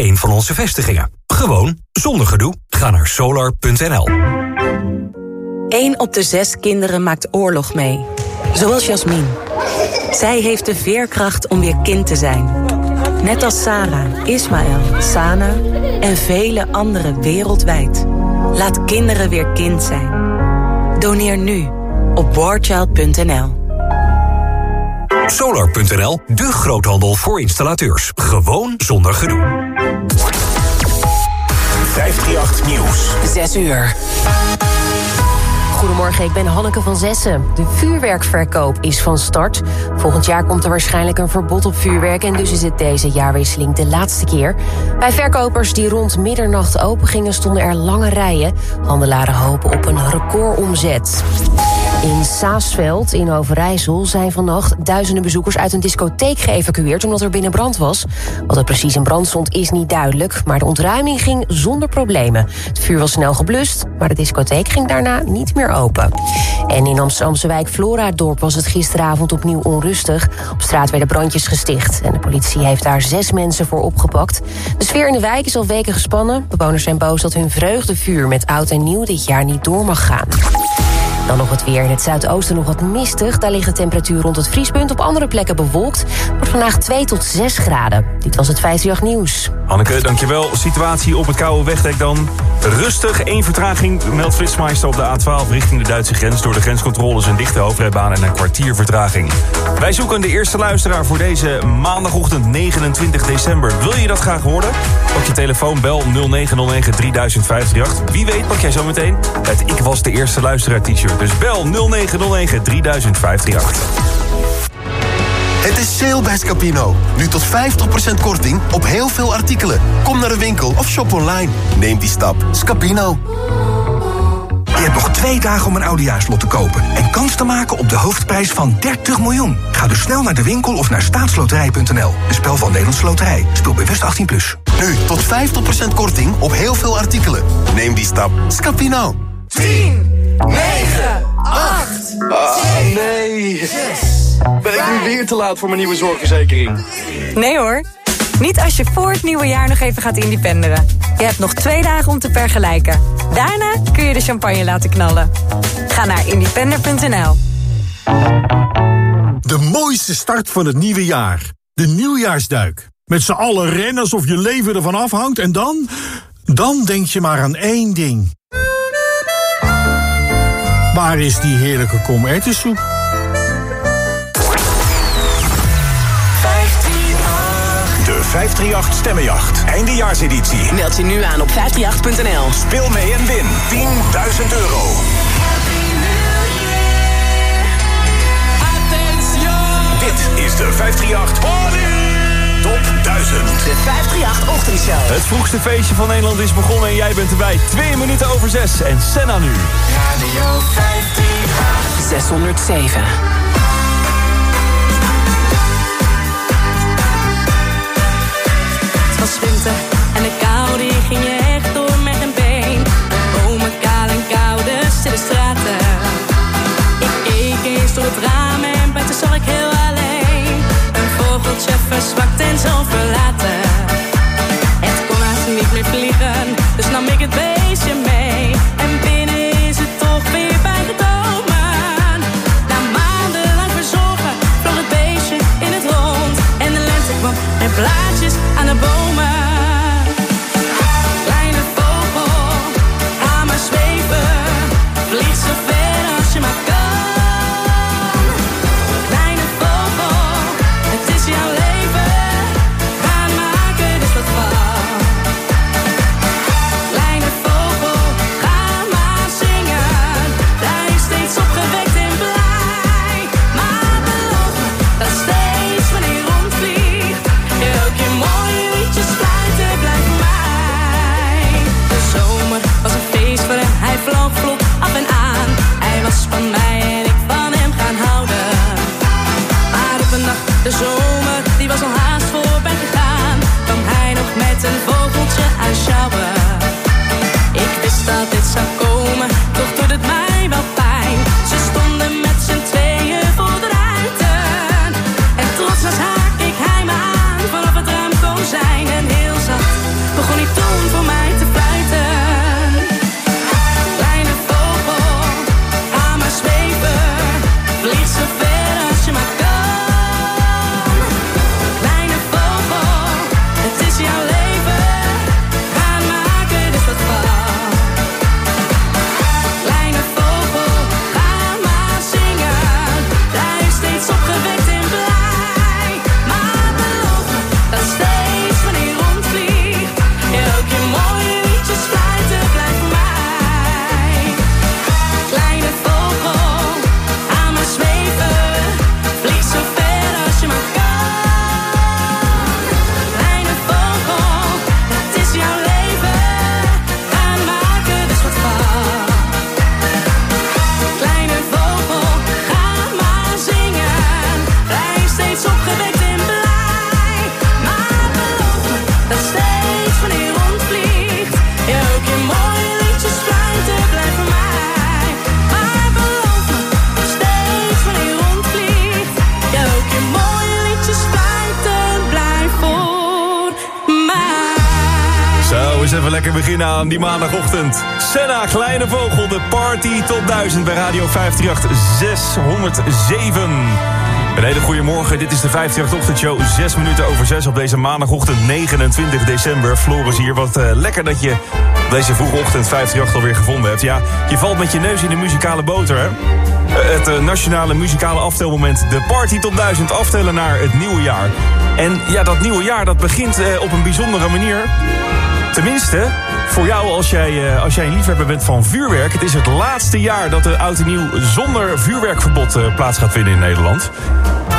een van onze vestigingen. Gewoon, zonder gedoe. Ga naar solar.nl. 1 op de zes kinderen maakt oorlog mee. Zoals Jasmin. Zij heeft de veerkracht om weer kind te zijn. Net als Sarah, Ismaël, Sana en vele anderen wereldwijd. Laat kinderen weer kind zijn. Doneer nu op Solar.nl, de groothandel voor installateurs. Gewoon zonder gedoe. 538 Nieuws. 6 uur. Goedemorgen, ik ben Hanneke van Zessen. De vuurwerkverkoop is van start. Volgend jaar komt er waarschijnlijk een verbod op vuurwerk... en dus is het deze jaarwisseling de laatste keer. Bij verkopers die rond middernacht open gingen... stonden er lange rijen. Handelaren hopen op een recordomzet. In Saasveld in Overijssel zijn vannacht duizenden bezoekers uit een discotheek geëvacueerd omdat er binnen brand was. Wat er precies in brand stond is niet duidelijk, maar de ontruiming ging zonder problemen. Het vuur was snel geblust, maar de discotheek ging daarna niet meer open. En in Amsterdamse wijk Floradorp was het gisteravond opnieuw onrustig. Op straat werden brandjes gesticht en de politie heeft daar zes mensen voor opgepakt. De sfeer in de wijk is al weken gespannen. Bewoners zijn boos dat hun vreugdevuur met oud en nieuw dit jaar niet door mag gaan. Dan nog het weer. In het zuidoosten nog wat mistig. Daar ligt de temperatuur rond het vriespunt. Op andere plekken bewolkt. Wordt vandaag 2 tot 6 graden. Dit was het 538 Nieuws. Hanneke, dankjewel. Situatie op het koude wegdek dan. Rustig, één vertraging meldt Flitsmeister op de A12 richting de Duitse grens... door de grenscontroles, een dichte hoofdrijbaan en een kwartier vertraging. Wij zoeken de eerste luisteraar voor deze maandagochtend 29 december. Wil je dat graag horen? Pak je telefoon, bel 0909 3058. Wie weet pak jij zo meteen het Ik Was de Eerste Luisteraar t-shirt. Dus bel 0909 3058. Het is sale bij Scapino. Nu tot 50% korting op heel veel artikelen. Kom naar de winkel of shop online. Neem die stap. Scapino. Je hebt nog twee dagen om een oudejaarslot te kopen... en kans te maken op de hoofdprijs van 30 miljoen. Ga dus snel naar de winkel of naar staatsloterij.nl. Een spel van Nederlandse Loterij. Speel bewust 18+. Plus. Nu tot 50% korting op heel veel artikelen. Neem die stap. Scapino. 10, 9, 8, nee. Ben ik nu weer te laat voor mijn nieuwe zorgverzekering? Nee hoor. Niet als je voor het nieuwe jaar nog even gaat independeren. Je hebt nog twee dagen om te vergelijken. Daarna kun je de champagne laten knallen. Ga naar independer.nl. De mooiste start van het nieuwe jaar. De nieuwjaarsduik. Met z'n allen rennen alsof je leven ervan afhangt en dan... Dan denk je maar aan één ding. Waar is die heerlijke komertensoep? De 538 Stemmenjacht. Eindejaarseditie. Meld je nu aan op 538.nl. Speel mee en win 10.000 euro. Dit is de 538 Top 1000. De 538 Ochtendshow. Het vroegste feestje van Nederland is begonnen en jij bent erbij. Twee minuten over zes en Senna nu. Radio 538. 607. Het was winter en de kou die ging je echt door met een been. Bomen kaal en koude stille straten. Ik keek eens door het raam en buiten zag ik heel alleen. Vogeltje verzwakt en zo verlaten. Die maandagochtend. Senna, Kleine Vogel, de party tot 1000 bij Radio 538 607. Een hele goede morgen, dit is de 538-ochtendshow. Zes minuten over zes op deze maandagochtend 29 december. Floris hier, wat uh, lekker dat je deze vroege ochtend 538 alweer gevonden hebt. Ja, je valt met je neus in de muzikale boter, hè? Uh, het uh, nationale muzikale aftelmoment. De party tot 1000 aftellen naar het nieuwe jaar. En ja, dat nieuwe jaar dat begint op een bijzondere manier. Tenminste, voor jou als jij, uh, als jij een liefhebber bent van vuurwerk. Het is het laatste jaar dat de oud en nieuw zonder vuurwerkverbod uh, plaats gaat vinden in Nederland.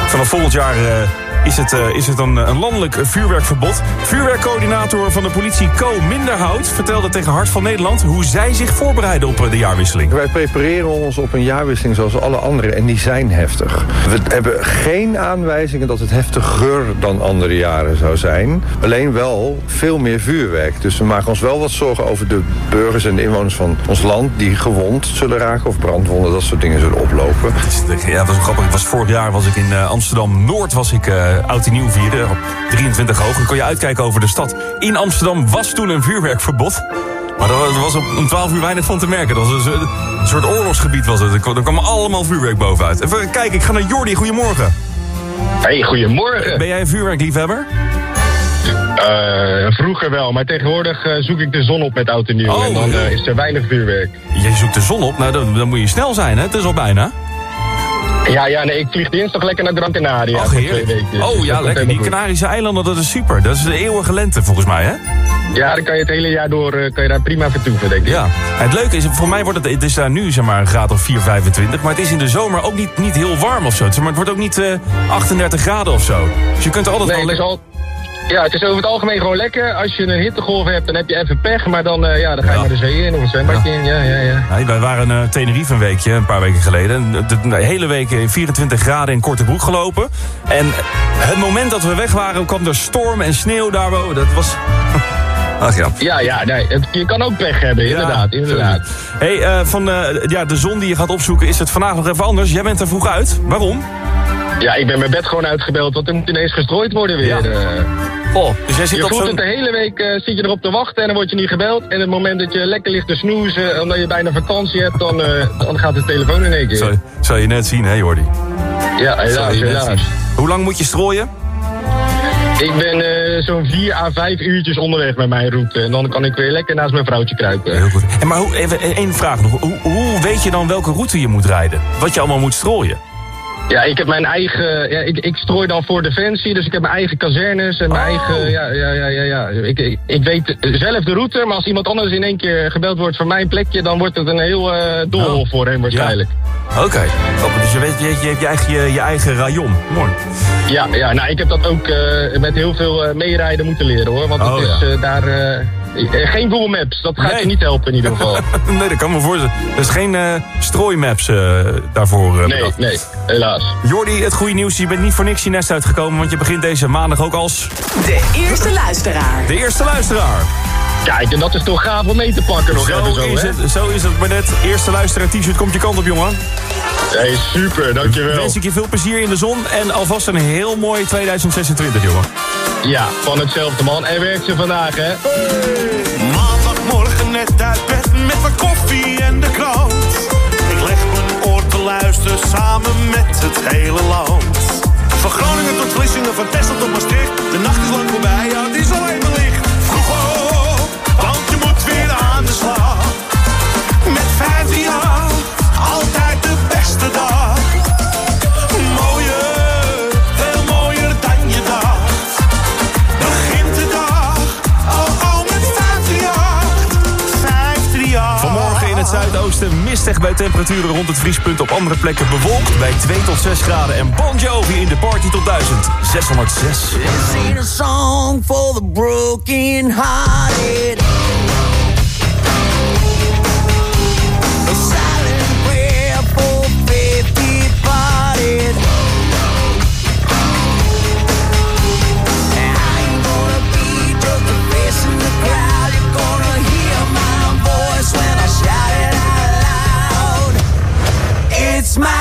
Vanaf volgend jaar uh, is het, uh, is het een, een, landelijk vuurwerkverbod. Vuurwerkcoördinator van de politie Co Minderhout vertelde tegen Hart van Nederland hoe zij zich voorbereiden op de jaarwisseling. Wij prepareren ons op een jaarwisseling zoals alle anderen en die zijn heftig. We hebben geen aanwijzingen dat het heftiger dan andere jaren zou zijn. Alleen wel veel meer vuurwerk. Dus we maken ons wel wat zorgen over de burgers en de inwoners van ons land die gewond zullen raken of brandwonden, dat soort dingen zullen oplopen. Ja, dat was grappig. Ik was vorig jaar was ik in uh, Amsterdam Noord was ik uh, oud en nieuw vieren. Op 23 hoog. Dan kon je uitkijken over de stad. In Amsterdam was toen een vuurwerkverbod. Maar er was op om 12 uur weinig van te merken. Dat was een, een soort oorlogsgebied was het. Er kwam allemaal vuurwerk bovenuit. Even kijken, ik ga naar Jordi. Goedemorgen. Hey, goedemorgen. Ben jij een vuurwerkliefhebber? Uh, vroeger wel, maar tegenwoordig uh, zoek ik de zon op met oud en nieuw. Oh, en dan uh, is er weinig vuurwerk. Je zoekt de zon op? Nou, dan, dan moet je snel zijn, hè? Het is al bijna. Ja, ja, nee, ik vlieg dinsdag lekker naar Gran Canaria. Ach, heerlijk. Weken, oh dus ja, lekker. Die Canarische eilanden, dat is super. Dat is de eeuwige lente, volgens mij, hè? Ja, dan kan je het hele jaar door kan je daar prima vertoeven, denk ik. Ja. Het leuke is, voor mij wordt het, het is daar nu zeg maar een graad of 4, 25. Maar het is in de zomer ook niet, niet heel warm of zo. Maar het wordt ook niet uh, 38 graden of zo. Dus je kunt er altijd nee, wel lekker... Ja, het is over het algemeen gewoon lekker. Als je een hittegolf hebt, dan heb je even pech. Maar dan, uh, ja, dan ga je ja. naar de zee in of een zwembadje in. Ja, ja, ja. Nee, wij waren uh, Tenerife een weekje, een paar weken geleden. De, hele week in 24 graden in korte broek gelopen. En het moment dat we weg waren, kwam er storm en sneeuw daarboven. Dat was... Ach ja. Ja, ja, nee, het, je kan ook pech hebben, inderdaad. Ja, inderdaad. hey, uh, van ja, de zon die je gaat opzoeken, is het vandaag nog even anders. Jij bent er vroeg uit. Waarom? Ja, ik ben mijn bed gewoon uitgebeld, want er moet ineens gestrooid worden weer. Ja. Oh, dus jij zit je op voelt het de hele week uh, zit je erop te wachten en dan word je niet gebeld. En het moment dat je lekker ligt te snoezen, omdat je bijna vakantie hebt, dan, uh, dan gaat de telefoon in één keer. Zou, zou je net zien, hè Jordi? Ja, helaas, helaas. Hoe lang moet je strooien? Ik ben uh, zo'n 4 à 5 uurtjes onderweg met mijn route. En dan kan ik weer lekker naast mijn vrouwtje kruipen. Heel goed. En maar hoe, even één vraag nog. Hoe, hoe weet je dan welke route je moet rijden? Wat je allemaal moet strooien? Ja, ik heb mijn eigen. Ja, ik, ik strooi dan voor defensie, dus ik heb mijn eigen kazernes en mijn Oh. eigen. Ja, ja, ja, ja. ja. Ik, ik, ik weet zelf de route, maar als iemand anders in één keer gebeld wordt voor mijn plekje, dan wordt het een heel uh, doolhof Oh. voor hem waarschijnlijk. Oké, okay. oh, dus je, weet, je, je hebt je eigen, je, je eigen rayon. Mooi. Ja, ja, nou, ik heb dat ook uh, met heel veel uh, meerijden moeten leren hoor. Want Oh, het is ja. uh, daar. Uh, geen Google Maps, dat gaat Nee. je niet helpen in ieder geval. nee, dat kan me voorstellen. Er is geen uh, strooimaps uh, daarvoor. Uh, nee, bedacht. nee, helaas. Jordi, het goede nieuws. Je bent niet voor niks je nest uitgekomen, want je begint deze maandag ook als... De eerste luisteraar. De eerste luisteraar. Kijk, en dat is toch gaaf om mee te pakken nog zo even zo, is hè? het, Zo is het maar net. Eerste luisteraar t-shirt komt je kant op, jongen. Hey, super, dankjewel. Wens ik je veel plezier in de zon en alvast een heel mooi 2026, jongen. Ja, van hetzelfde man. En werkt ze vandaag, hè? Maandagmorgen net uit bed met wat koffie en de krant. Ik leg mijn oor te luisteren samen met het hele land. Van Groningen tot Vlissingen, van Texel tot Maastricht. De nacht is lang voorbij, ja, het is al even licht. Vroeg op, want je moet weer aan de slag. Met 15 jaar, altijd de beste dag. Zuidoosten mistig bij temperaturen rond het vriespunt. Op andere plekken bewolkt bij 2 tot 6 graden. En Bon Jovi in de party tot 1000. 606. This ain't a song for the broken hearted. It's my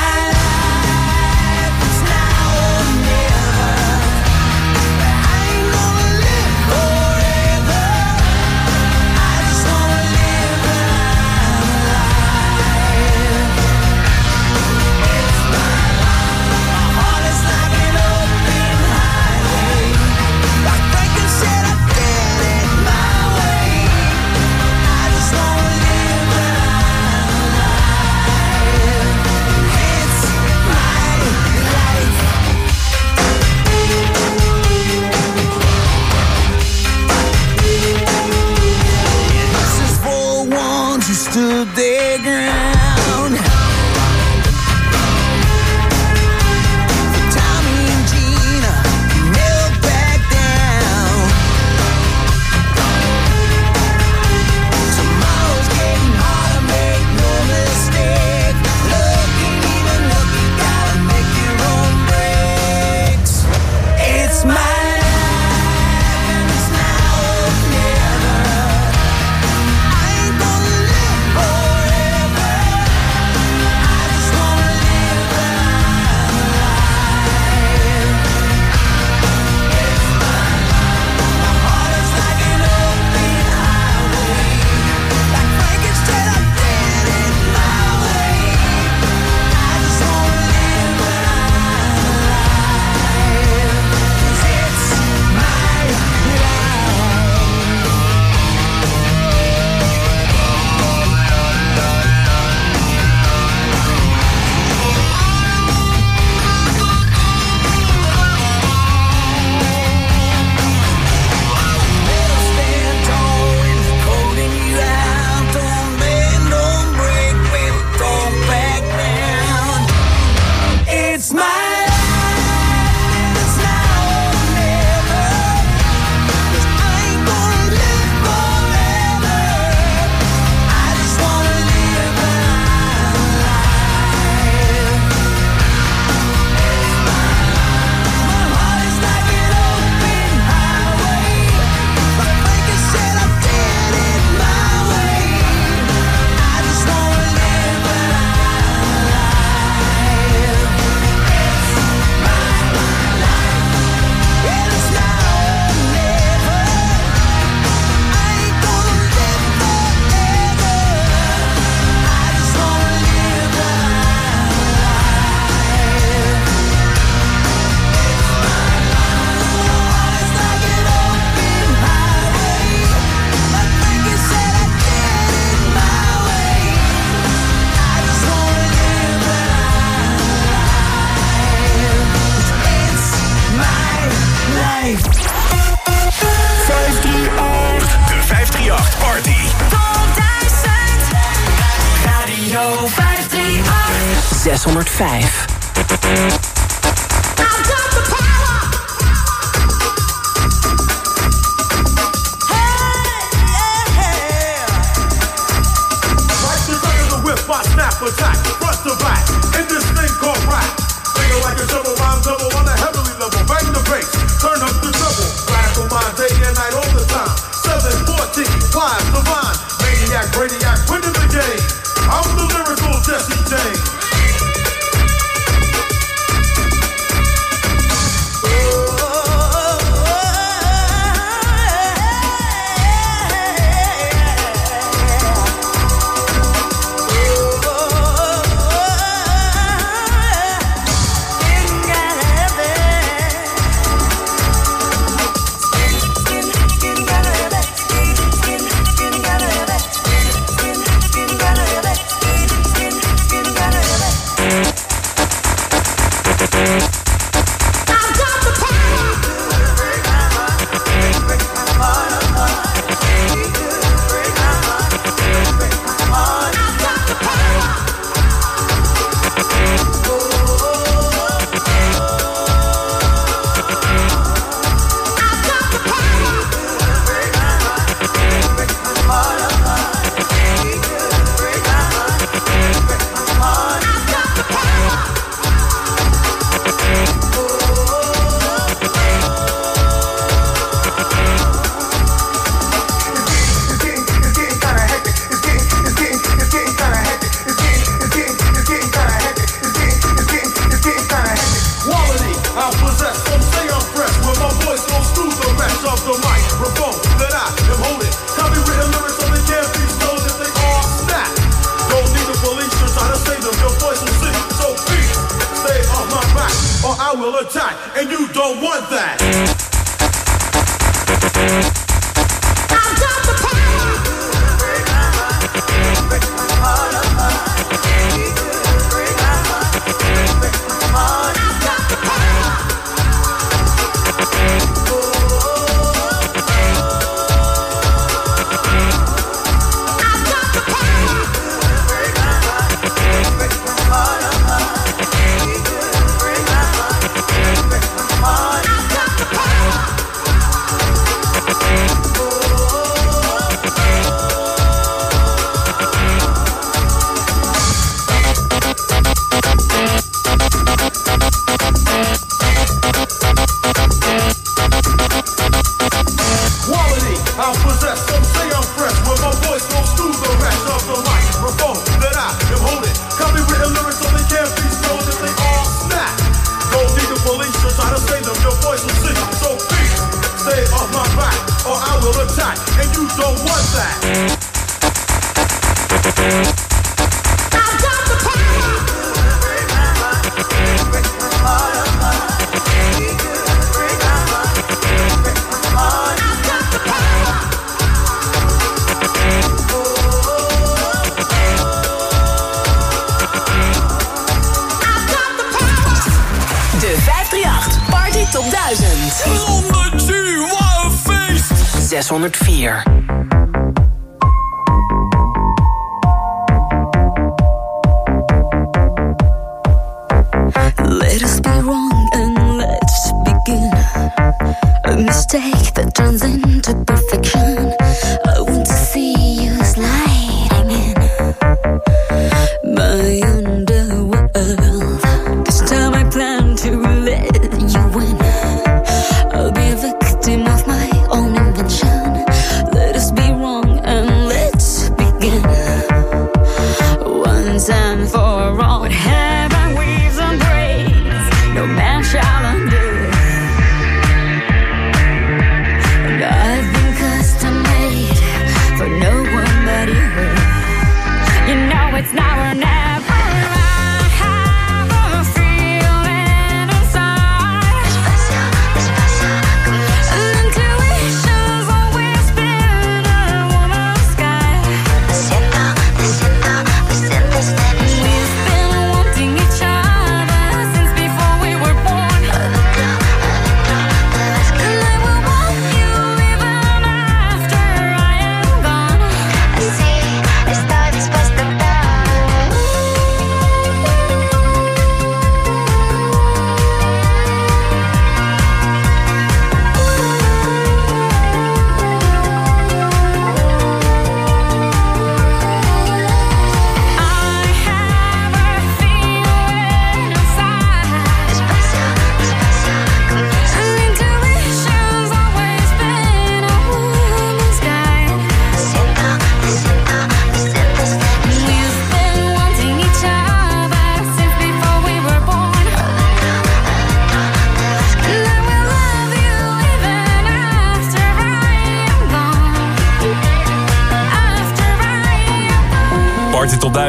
5.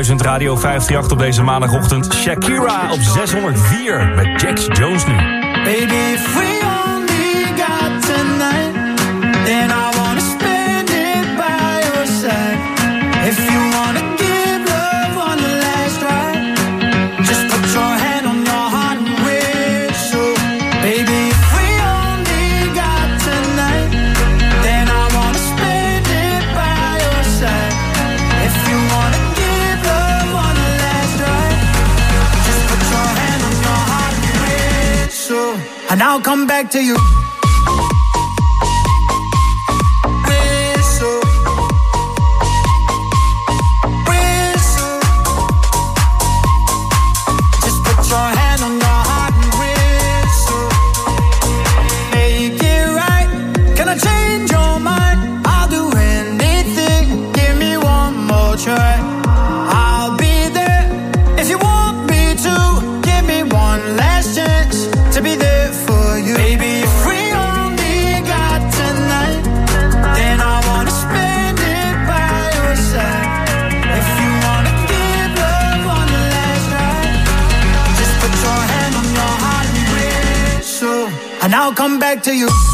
Radio 538 op deze maandagochtend. Shakira op 604 met Jax Jones nu. Baby, free. and I'll come back to you. To you.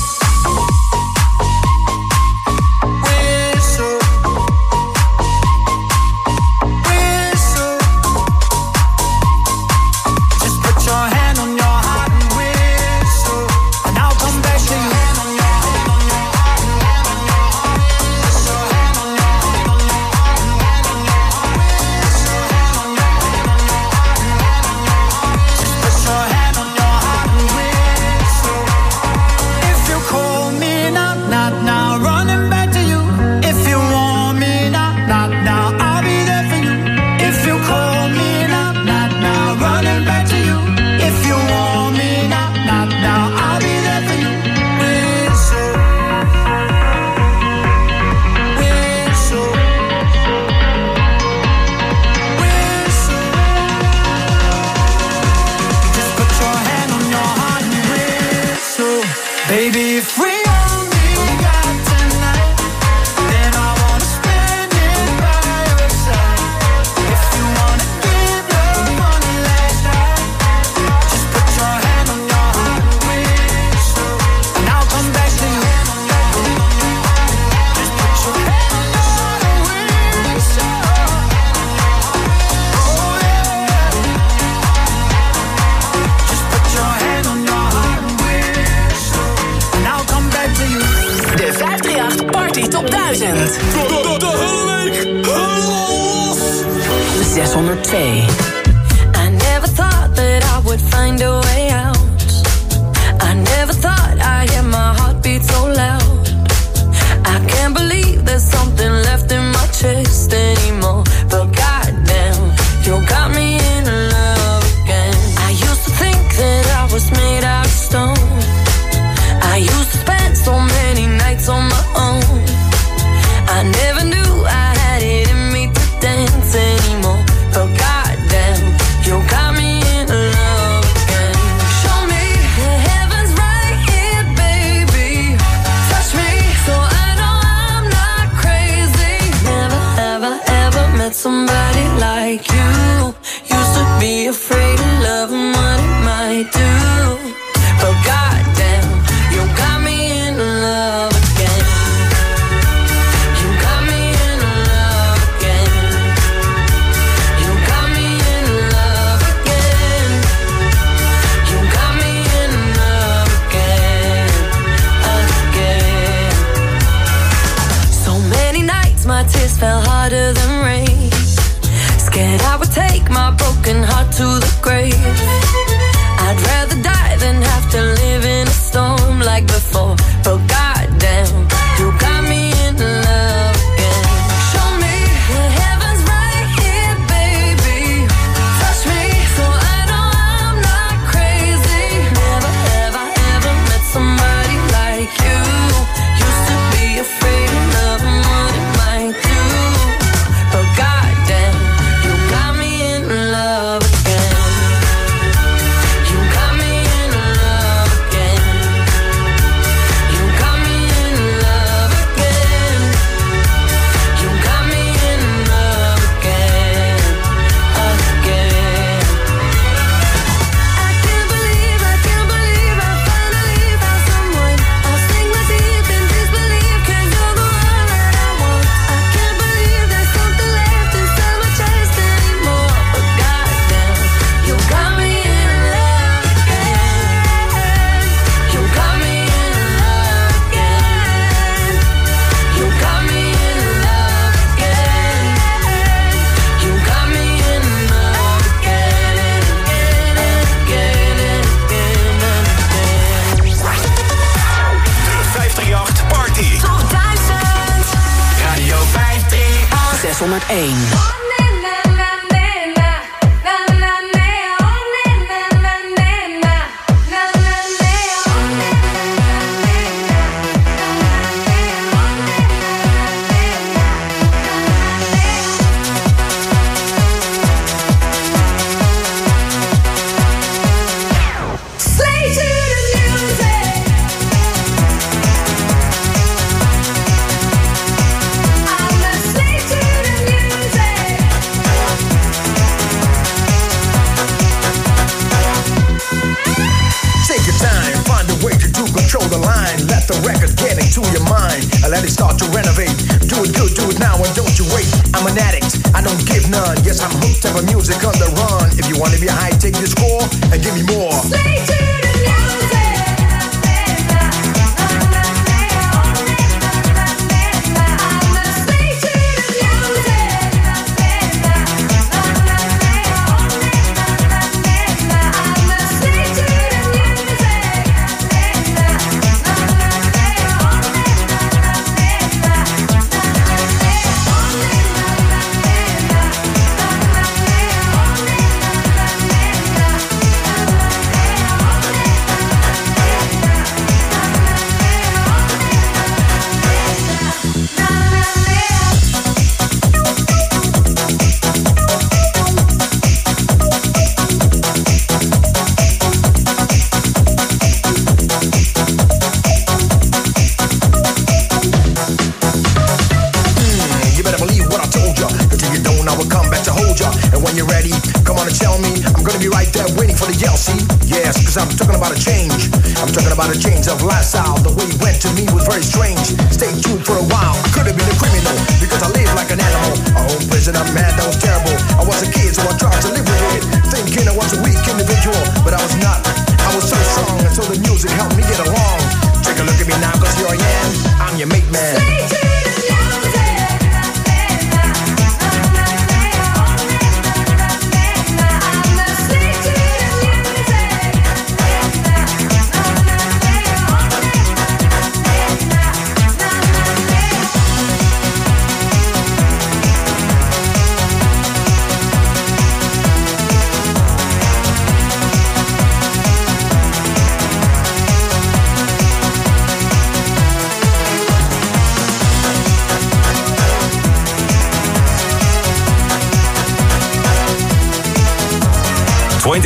...24-7,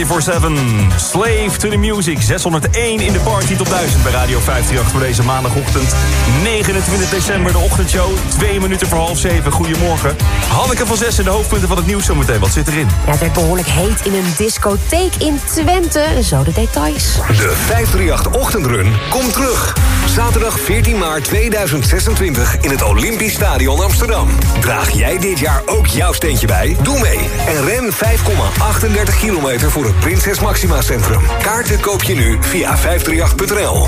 Slave to the Music, 601 in de party top 1000 bij Radio 538 voor deze maandagochtend 29 december, de ochtendshow, twee minuten voor half zeven. Goedemorgen. Hanneke van Zes de hoofdpunten van het nieuws zometeen. Wat zit erin? Ja, het werd behoorlijk heet in een discotheek in Twente. Zo de details. De 538-ochtendrun komt terug. Zaterdag 14 maart 2026 in het Olympisch Stadion Amsterdam. Draag jij dit jaar ook jouw steentje bij? Doe mee en ren 5,38 kilometer voor het Prinses Maxima Centrum. Kaarten koop je nu via 538.nl.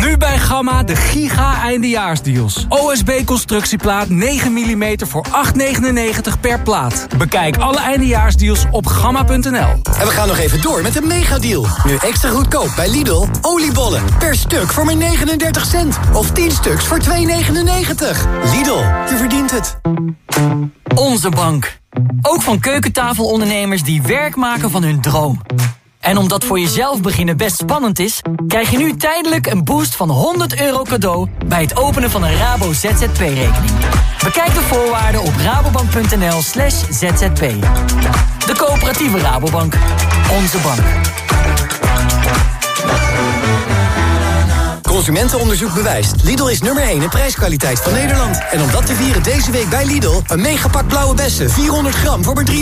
Nu bij Gamma de giga eindejaarsdeals. OSB constructieplaat 9 mm voor 8,99 per plaat. Bekijk alle eindejaarsdeals op gamma.nl. En we gaan nog even door met een megadeal. Nu extra goedkoop bij Lidl. Oliebollen per stuk voor maar 39 cent. Of 10 stuks voor 2,99. Lidl, je verdient het. Onze bank. Ook van keukentafelondernemers die werk maken van hun droom. En omdat voor jezelf beginnen best spannend is... krijg je nu tijdelijk een boost van 100 euro cadeau... bij het openen van een Rabo ZZP-rekening. Bekijk de voorwaarden op rabobank.nl slash zzp. De coöperatieve Rabobank. Onze bank. Consumentenonderzoek bewijst. Lidl is nummer 1 in prijskwaliteit van Nederland. En om dat te vieren deze week bij Lidl... een megapak blauwe bessen, 400 gram voor maar 3,49.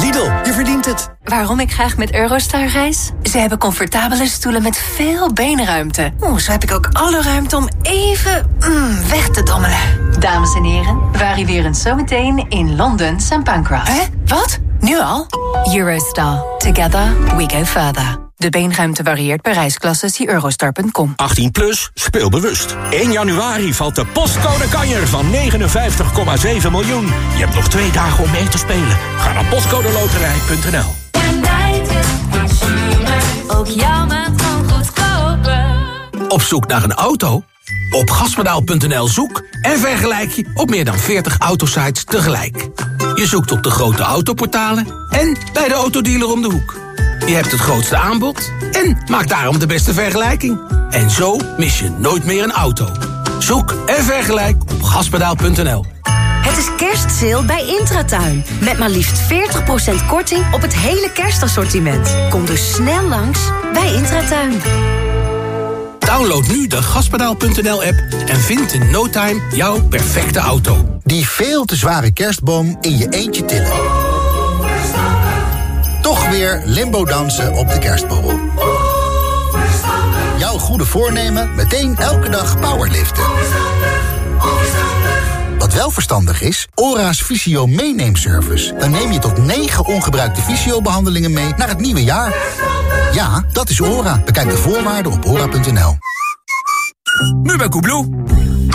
Lidl, je verdient het. Waarom ik graag met Eurostar reis? Ze hebben comfortabele stoelen met veel beenruimte. Oeh, zo heb ik ook alle ruimte om even mm, weg te dommelen. Dames en heren, we arriveren zometeen in Londen St. Pancras. Hè? Wat? Nu al? Eurostar. Together we go further. De De beenruimte varieert per reisklasse. Zie eurostar.com. 18 plus, speel bewust. 1 januari valt de postcode kanjer van 59,7 miljoen. Je hebt nog twee dagen om mee te spelen. Ga naar postcodeloterij.nl. Ook jouw maand kan goedkoper. Op zoek naar een auto? Op gaspedaal.nl zoek en vergelijk je op meer dan 40 autosites tegelijk. Je zoekt op de grote autoportalen en bij de autodealer om de hoek. Je hebt het grootste aanbod en maakt daarom de beste vergelijking. En zo mis je nooit meer een auto. Zoek en vergelijk op gaspedaal.nl. Het is kerstsale bij Intratuin. Met maar liefst 40% korting op het hele kerstassortiment. Kom dus snel langs bij Intratuin. Download nu de gaspedaal.nl-app en vind in no time jouw perfecte auto. Die veel te zware kerstboom in je eentje tillen. Toch weer limbo dansen op de kerstborrel. Jouw goede voornemen meteen elke dag powerliften. Wat wel verstandig is, ORA's Visio meeneemservice. Dan neem je tot 9 ongebruikte visio-behandelingen mee naar het nieuwe jaar. Ja, dat is ORA. Bekijk de voorwaarden op ora.nl. Nu bij Koebloe.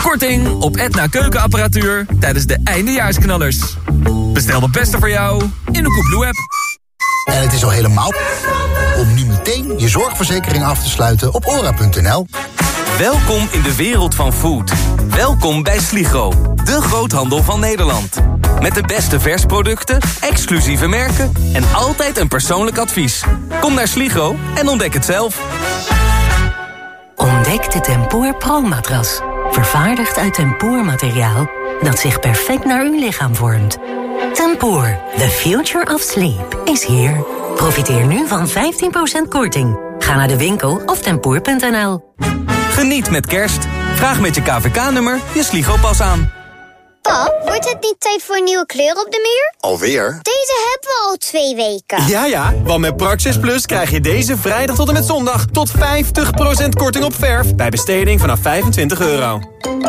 Korting op Etna keukenapparatuur tijdens de eindejaarsknallers. Bestel de beste voor jou in de Koebloe-app. En het is al helemaal om nu meteen je zorgverzekering af te sluiten op ora.nl. Welkom in de wereld van food. Welkom bij Sligo, de groothandel van Nederland. Met de beste versproducten, exclusieve merken en altijd een persoonlijk advies. Kom naar Sligo en ontdek het zelf. Ontdek de Tempoor Pro-matras. Vervaardigd uit tempoormateriaal dat zich perfect naar uw lichaam vormt. Tempoor, the future of sleep, is here. Profiteer nu van 15% korting. Ga naar de winkel of tempoor.nl. Geniet met kerst. Vraag met je KVK-nummer je Sligo-pas aan. Pap, wordt het niet tijd voor een nieuwe kleur op de muur? Alweer? Deze hebben we al twee weken. Ja, ja, want met Praxis Plus krijg je deze vrijdag tot en met zondag... tot 50% korting op verf bij besteding vanaf 25 euro.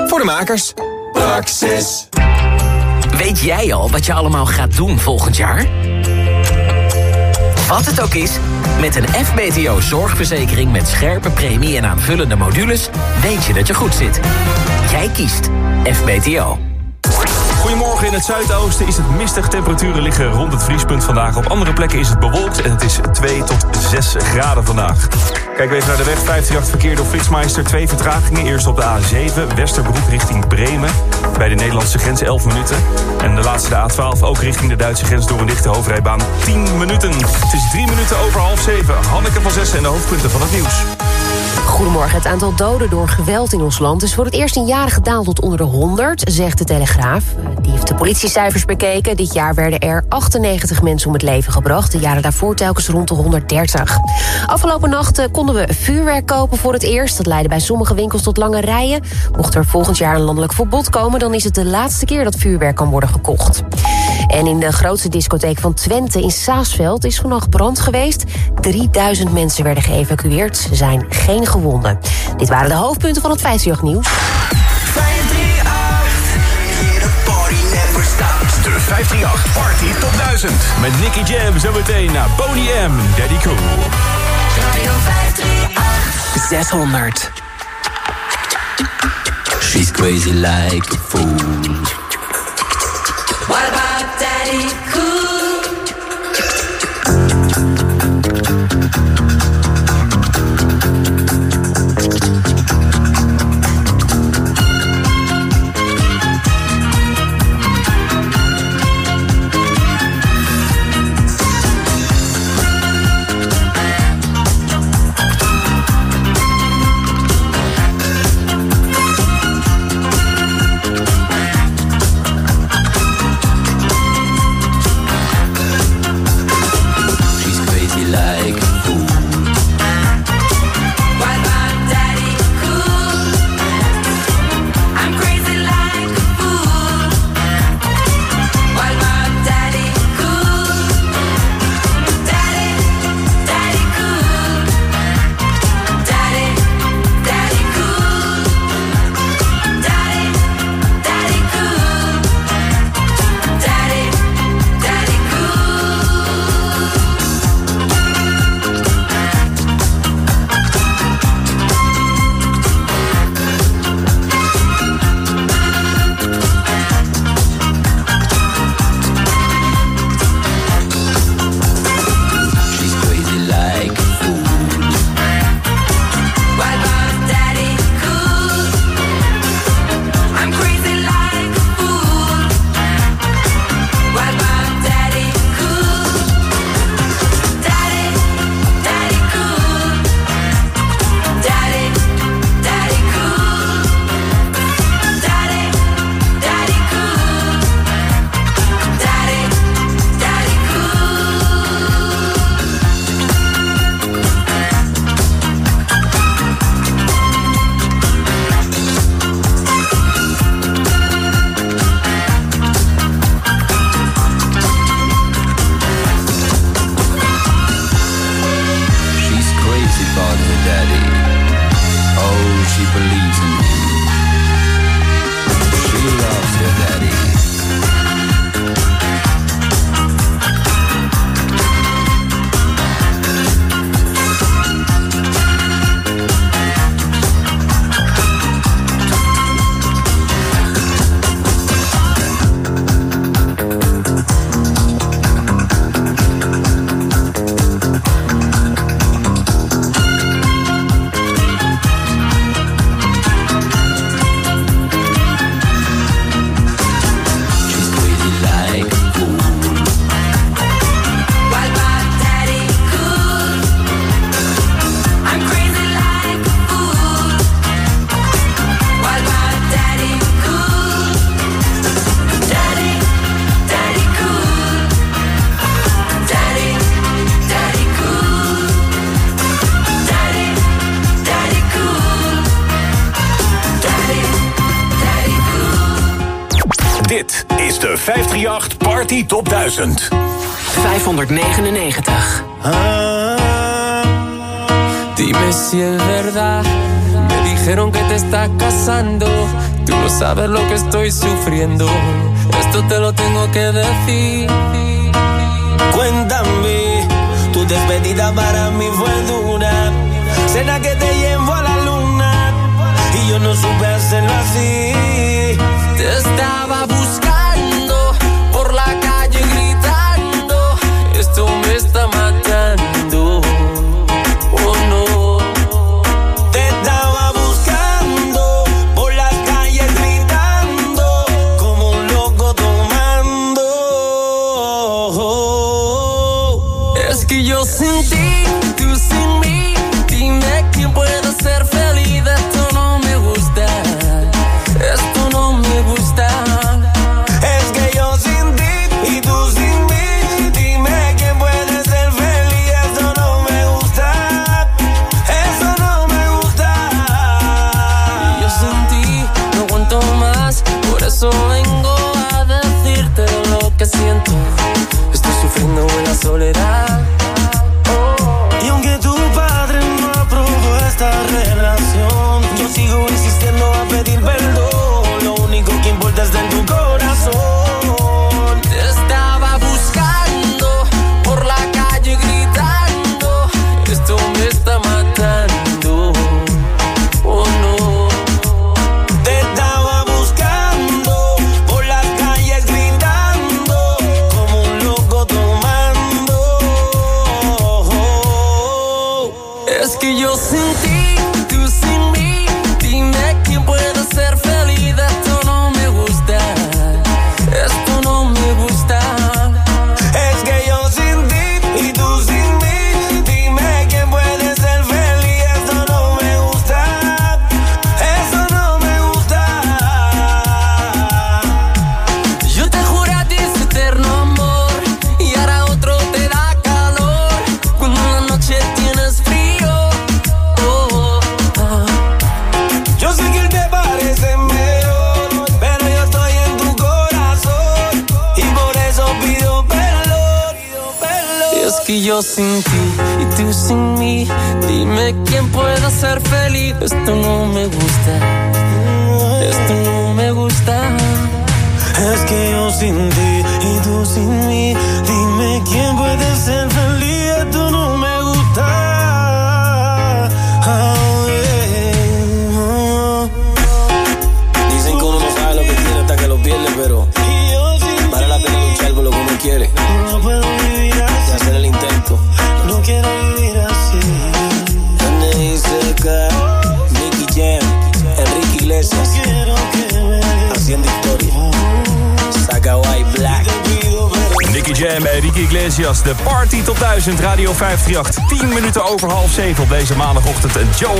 Voor de makers. Praxis. Weet jij al wat je allemaal gaat doen volgend jaar? Wat het ook is, met een FBTO zorgverzekering met scherpe premie en aanvullende modules... weet je dat je goed zit. Jij kiest FBTO. In het zuidoosten is het mistig. Temperaturen liggen rond het vriespunt vandaag. Op andere plekken is het bewolkt en het is 2 tot 6 graden vandaag. Kijken we even naar de weg. 538 verkeer door Flitsmeister. Twee vertragingen. Eerst op de A7, Westerbroek richting Bremen. Bij de Nederlandse grens 11 minuten. En de laatste de A12 ook richting de Duitse grens door een dichte hoofdrijbaan 10 minuten. Het is 3 minuten over half 7. Hanneke van Zessen en de hoofdpunten van het nieuws. Goedemorgen. Het aantal doden door geweld in ons land is voor het eerst in jaren gedaald tot onder de 100, zegt de Telegraaf. Die heeft de politiecijfers bekeken. Dit jaar werden er 98 mensen om het leven gebracht. De jaren daarvoor telkens rond de 130. Afgelopen nacht eh, konden we vuurwerk kopen voor het eerst. Dat leidde bij sommige winkels tot lange rijen. Mocht er volgend jaar een landelijk verbod komen... dan is het de laatste keer dat vuurwerk kan worden gekocht. En in de grootste discotheek van Twente in Saasveld is vannacht brand geweest. 3000 mensen werden geëvacueerd. Er zijn geen gewonden. Dit waren de hoofdpunten van het 58 nieuws. De 538 Party Top 1000. Met Nicky Jam zometeen naar Boney M. Daddy Cool. Radio 538. 600. She's crazy like a fool. What about Daddy 538 Party Top 1000. 599. Ah, dime si es verdad. Me dijeron que te estás casando. Tú no sabes lo que estoy sufriendo. Esto te lo tengo que decir. Cuéntame, tu despedida para mí fue dura. Será que te llevo a la luna y yo no supe hacerlo así. Te estaba buscando.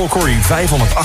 Corey 588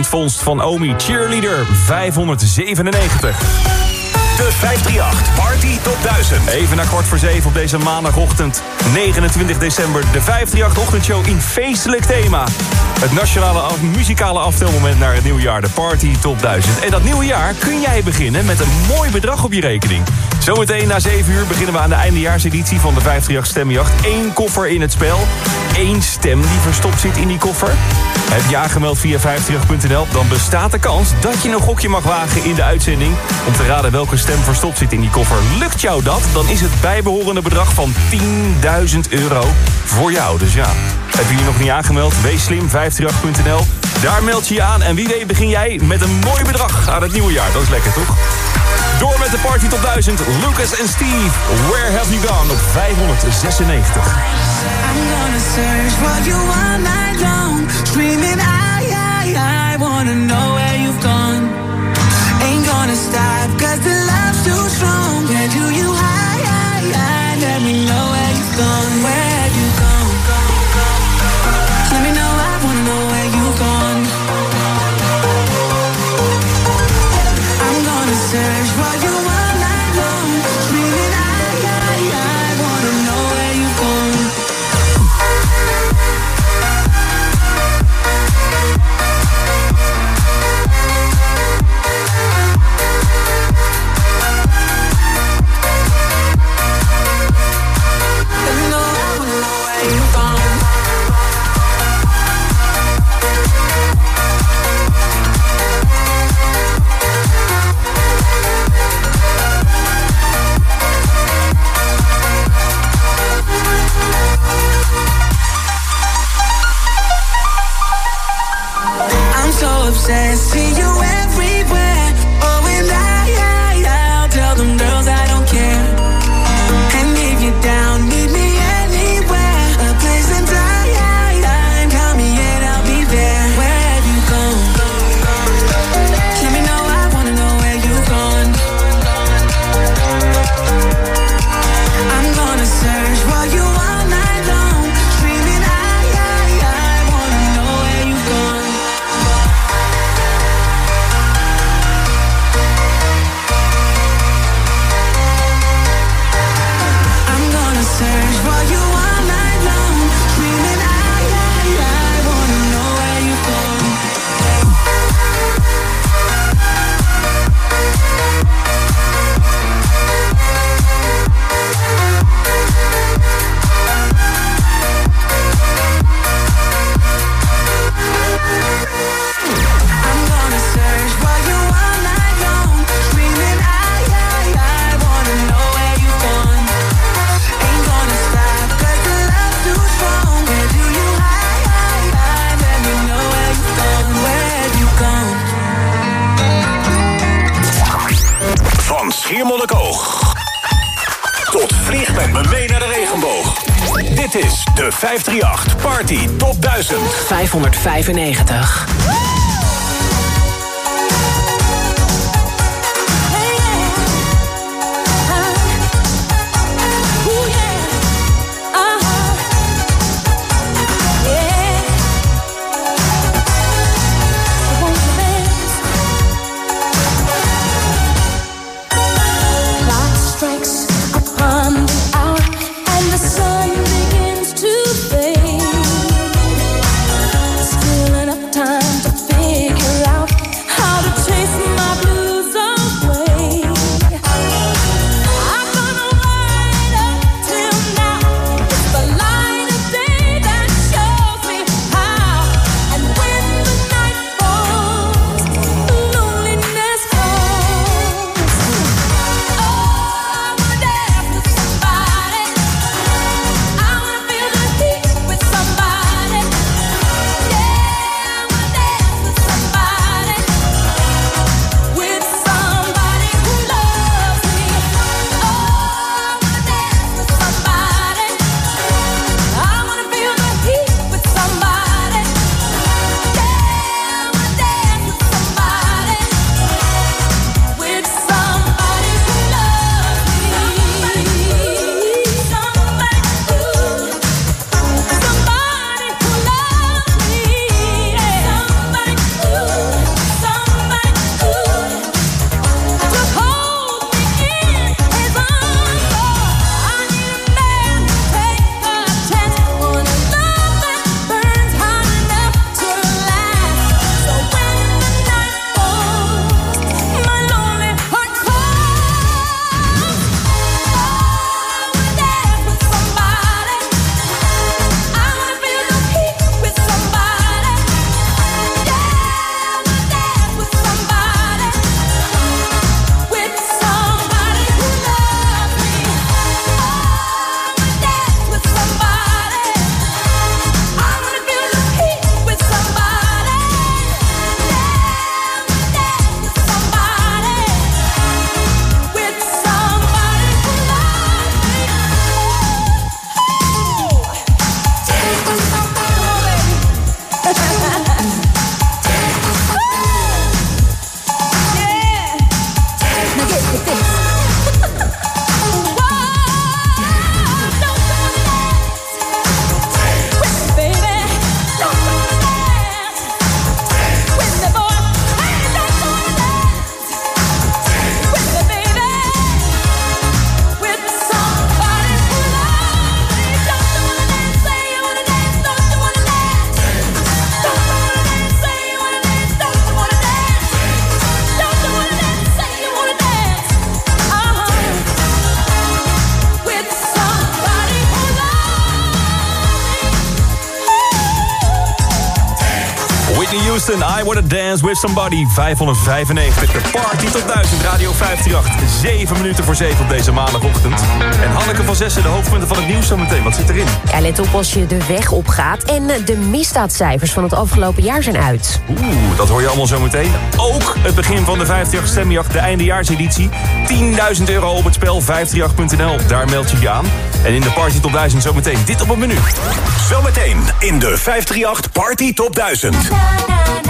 ochtendvondst van Omi Cheerleader 597. De 538 Party Top 1000. Even na kwart voor zeven op deze maandagochtend 29 december. De 538 ochtendshow in feestelijk thema. Het nationale af- muzikale aftelmoment naar het nieuwe jaar. De Party Top 1000. En dat nieuwe jaar kun jij beginnen met een mooi bedrag op je rekening. Zometeen na 7 uur beginnen we aan de eindejaarseditie van de 538 Stemjacht. Eén koffer in het spel. Eén stem die verstopt zit in die koffer. Heb je aangemeld via 538.nl, dan bestaat de kans dat je een gokje mag wagen in de uitzending. Om te raden welke stem verstopt zit in die koffer. Lukt jou dat, dan is het bijbehorende bedrag van 10.000 euro voor jou. Dus ja, heb je je nog niet aangemeld? Wees slim, 538.nl. Daar meld je je aan en wie weet begin jij met een mooi bedrag aan het nieuwe jaar. Dat is lekker, toch? Door met de Party Top 1000, Lucas en Steve. Where have you gone op 596. I'm gonna search for you all night long, screaming I, I, I wanna know where you've gone. Ain't gonna stop, cause the love's too strong. Where do you hide? Let me know where you've gone, where With Somebody. 595, de party tot 1000, Radio 538. 7 minuten voor 7 op deze maandagochtend. En Hanneke van Zessen, de hoofdpunten van het nieuws zometeen. Wat zit erin? Ja, let op als je de weg opgaat. En eh, de misdaadcijfers van het afgelopen jaar zijn uit. Oeh, dat hoor je allemaal zometeen. Ook het begin van de 538 stemjacht, de eindejaarseditie. 10.000 euro op het spel, 538.nl. Daar meld je je aan. En in de party top 1000 zometeen dit op een menu. Zometeen in de 538 Party Top 1000. Radio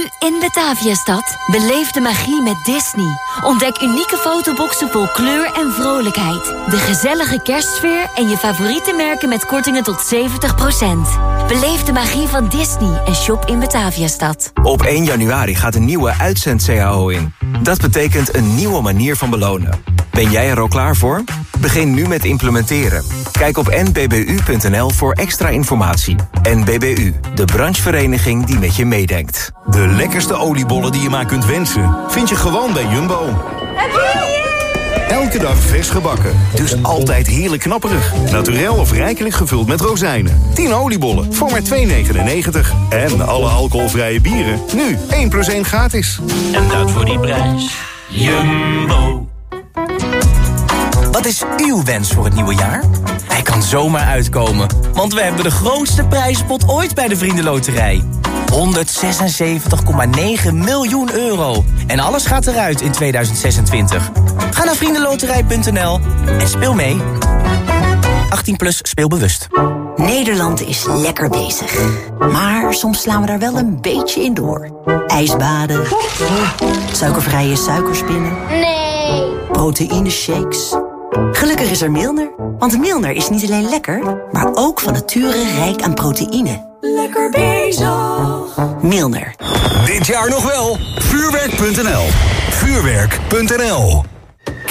in Bataviastad. Beleef de magie met Disney. Ontdek unieke fotoboxen vol kleur en vrolijkheid. De gezellige kerstsfeer en je favoriete merken met kortingen tot 70%. Beleef de magie van Disney en shop in Bataviastad. Op 1 januari gaat een nieuwe uitzend-CAO in. Dat betekent een nieuwe manier van belonen. Ben jij er al klaar voor? Begin nu met implementeren. Kijk op nbbu.nl voor extra informatie. NBBU, de branchevereniging die met je meedenkt. De lekkerste oliebollen die je maar kunt wensen... vind je gewoon bij Jumbo. Elke dag vers gebakken, dus altijd heerlijk knapperig. Naturel of rijkelijk gevuld met rozijnen. 10 oliebollen voor maar 2,99. En alle alcoholvrije bieren, nu 1 plus 1 gratis. En dat voor die prijs. Jumbo. Wat is uw wens voor het nieuwe jaar? Hij kan zomaar uitkomen, want we hebben de grootste prijzenpot ooit bij de Vriendenloterij. 176,9 miljoen euro. En alles gaat eruit in 2026. Ga naar vriendenloterij.nl en speel mee. 18 plus speelbewust. Nederland is lekker bezig. Maar soms slaan we daar wel een beetje in door. Ijsbaden. Suikervrije suikerspinnen. Nee. Proteïne shakes. Gelukkig is er Milner. Want Milner is niet alleen lekker, maar ook van nature rijk aan proteïne. Lekker bezig. Milner. Dit jaar nog wel. Vuurwerk.nl Vuurwerk.nl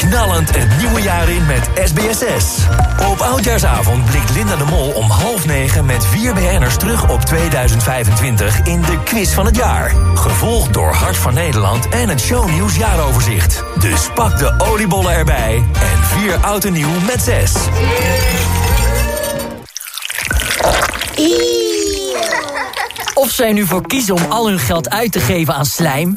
Knallend het nieuwe jaar in met SBSS. Op Oudjaarsavond blikt Linda de Mol om half negen met vier BN'ers terug op 2025 in de quiz van het jaar. Gevolgd door Hart van Nederland en het shownieuws jaaroverzicht. Dus pak de oliebollen erbij en vier oud en nieuw met zes. Of zij nu voor kiezen om al hun geld uit te geven aan slijm...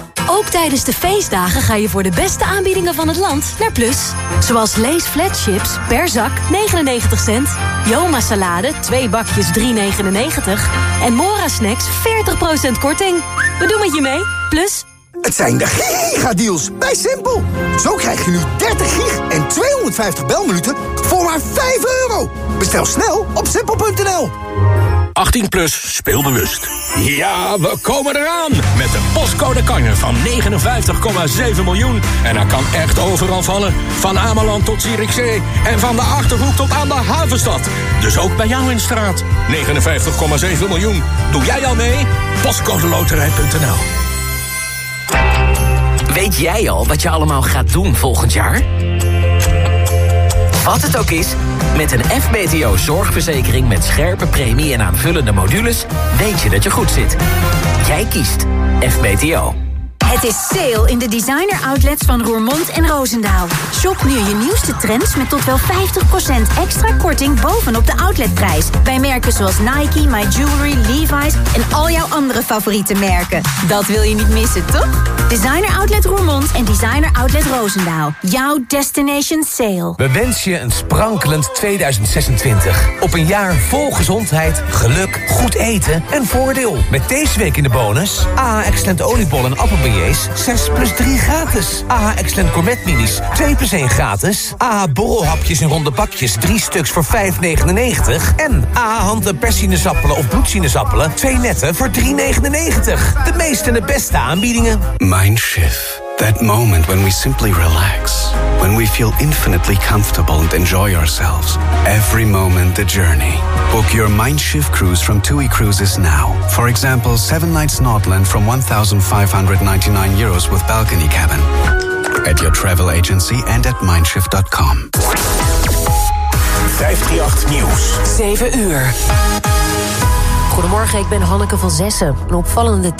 Ook tijdens de feestdagen ga je voor de beste aanbiedingen van het land naar Plus. Zoals Lees Flat Chips per zak 99 cent. Joma salade 2 bakjes 3,99. En Mora Snacks 40% korting. We doen met je mee. Plus... Het zijn de gigadeals bij Simpel. Zo krijg je nu 30 gig en 250 belminuten voor maar 5 euro. Bestel snel op simpel.nl. 18 plus, speelbewust. Ja, we komen eraan met de postcode kanjer van 59,7 miljoen. En dat kan echt overal vallen. Van Ameland tot Zierikzee en van de Achterhoek tot aan de Havenstad. Dus ook bij jou in de straat. 59,7 miljoen. Doe jij al mee? Postcodeloterij.nl Weet jij al wat je allemaal gaat doen volgend jaar? Wat het ook is, met een FBTO zorgverzekering met scherpe premie en aanvullende modules weet je dat je goed zit. Jij kiest FBTO. Het is sale in de designer outlets van Roermond en Roosendaal. Shop nu je nieuwste trends met tot wel 50% extra korting bovenop de outletprijs. Bij merken zoals Nike, My Jewelry, Levi's en al jouw andere favoriete merken. Dat wil je niet missen, toch? Designer Outlet Roermond en Designer Outlet Roosendaal. Jouw destination sale. We wensen je een sprankelend 2026. Op een jaar vol gezondheid, geluk, goed eten en voordeel. Met deze week in de bonus... AH Excellent oliebol en appelbeignets 6 plus 3 gratis. AH Excellent Gourmet Minis 2 plus 1 gratis. AH borrelhapjes in ronde bakjes 3 stuks voor 5,99. En AH hand- en perssinezappelen of bloedsinezappelen 2 netten voor 3,99. De meeste en de beste aanbiedingen. Mindshift. That moment when we simply relax. When we feel infinitely comfortable and enjoy ourselves. Every moment the journey. Book your Mindshift cruise from TUI Cruises now. For example, 7 nights Nordland from 1,599 euros with balcony cabin. At your travel agency and at mindshift.com. 538 Nieuws. 7 uur. Goedemorgen, ik ben Hanneke van Zessen. Een opvallende